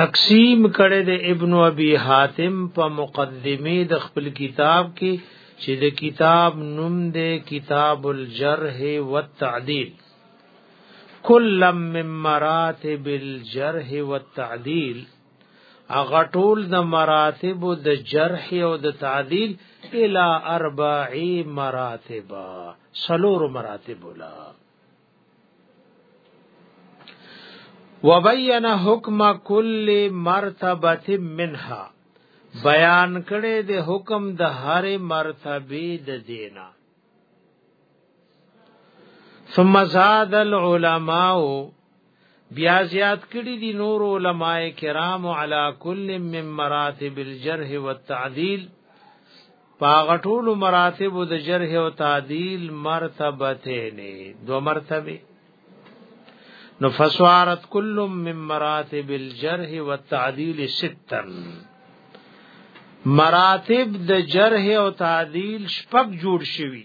تقسیم کړي د ابن ابي حاتم په مقدمه د خپل کتاب کې چې د کتاب نوم دی کتاب الجرح والتعديل کل من مراتب الجرح والتعديل اغه ټول د مراتب د جرح او د تعديل الى اربع مراتب سلور مراتب لا وبین حکم کل مرتبه منها بیان کړي د حکم د هر مرتبه د دینا ثم زاد العلماء بیا زیات کړي دي نور علماء کرام علی کل من مراتب الجرح والتعدیل پاغټول مراتب د جرح او تعدیل مرتبته نه دو مرتبه نو فسوارت کل من مراتب الجرح والتعدیل ستا مراتب د جرح او تعدیل شپږ جوړ شوی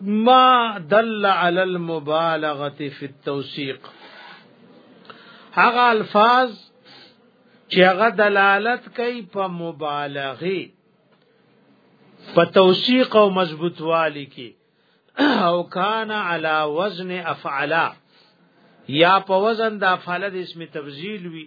ما دل على المبالغه في التوثيق هغه الفاظ چې هغه دلالت کوي په مبالغه په توثیق او مضبوطوالي کې او کان علی وزن افعلا یا په وزن د افعال د اسم تبذیل وی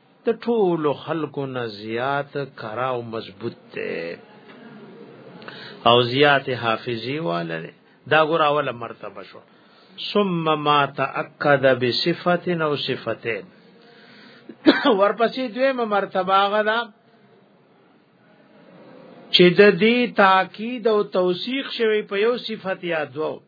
د ټول خلکو نه زیات کرا او مضبوط دی او زیات حافظي واله دا ګور اوله مرتبه شو ثم ما تاكد بصفه او صفتين ورپسې دویمه مرتبه غدا چې د دې تاکید او توثیق شوی په یو صفت یا دوه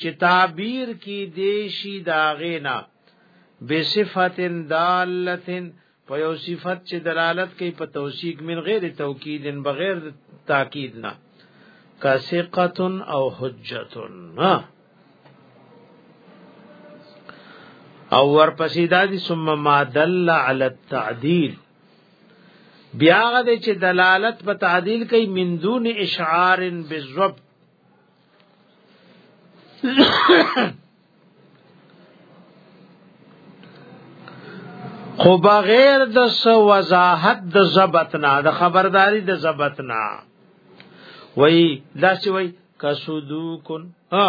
چې تعبیر کی دیشی داغینا بصفت دالتن په یو صفت چې دلالت کوي په توثیق من غیر توکید بغیر تاکید نه کاسقه او حجت ها او ورپسې دا دي ثم ما دل علی التعدیل بیا غد چې دلالت په تعدیل کوي من دون اشعار بالضبط خو بغیر د سو وضاحت د ضبط نه د خبرداري د ضبط نه وای دا سی وای کسودو کن ها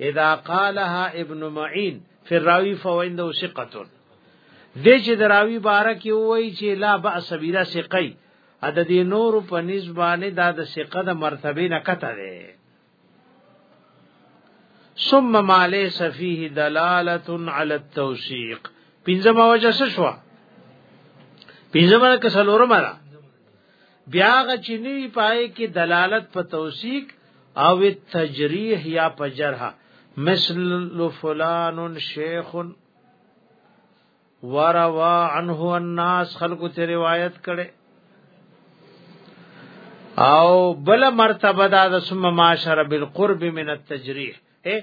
اذا قالها ابن معين في الراوي فوينده ثقه د چې دراوی بارک وای چې لا باس بلا ثقه ا د دې نور په نسبانه دا د ثقه د مرتبه نه کته ده ثم ما ليس فيه دلاله على التوثيق پنځمه وجه څه شو پنځمه کسلورمه بیا غ چې نوی پای کې دلالت په توثیق او تجریح یا په جرح مثل فلان شیخ وروا عنه الناس خلق ته روایت کړي او بل مرتبه دا د ثم معاشر بالقرب من التجریح اے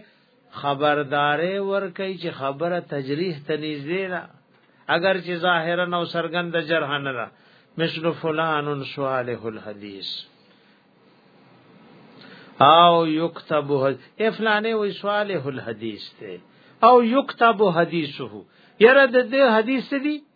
خبردارې ور کوي چې خبره تجریح ته نږدې ده اگر چې ظاهرا او سرګند جرح نه ده مثل فلان صالح الحدیث او یكتب اے فلانه وی صالح الحدیث ته او یكتب حدیثه یره د دې حدیث دی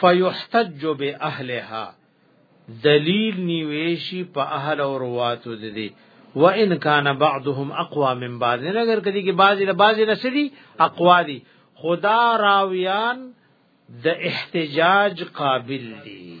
فیحتج باهلها دلیل نیویشی په اهل او رواتو د دې وان کان بعضهم اقوا من بعض نه اگر کدی کې بعضی له بعضی نسلی اقوا دي خدا راویان د احتجاج قابل دي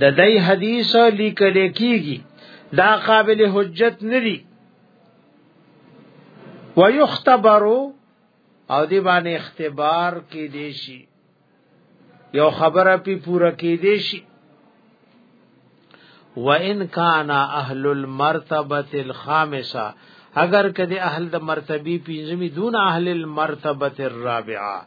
د دې حدیث لیکل کیږي دا قابل حجت ندي ويختبروا او دی باندې اختبار کې دی شي یو خبره پی پورا کې دی شي وان کان اهل المرتبه الخامسه اگر کدی اهل د مرتبه پنځمی دون اهل المرتبه الرابعه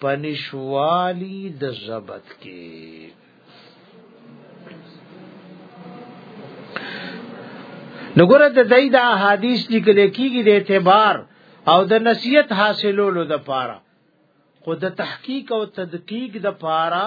پنشوالی د ضبط کې نګوره د دای د احادیث لیکل کېږي د اعتبار او د نصیحت حاصلولو د پاره خود تحقیق او تدقیق د پاره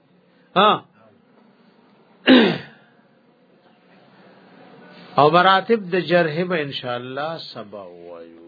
ها او مراتب د جرح به ان شاء الله سبا وایو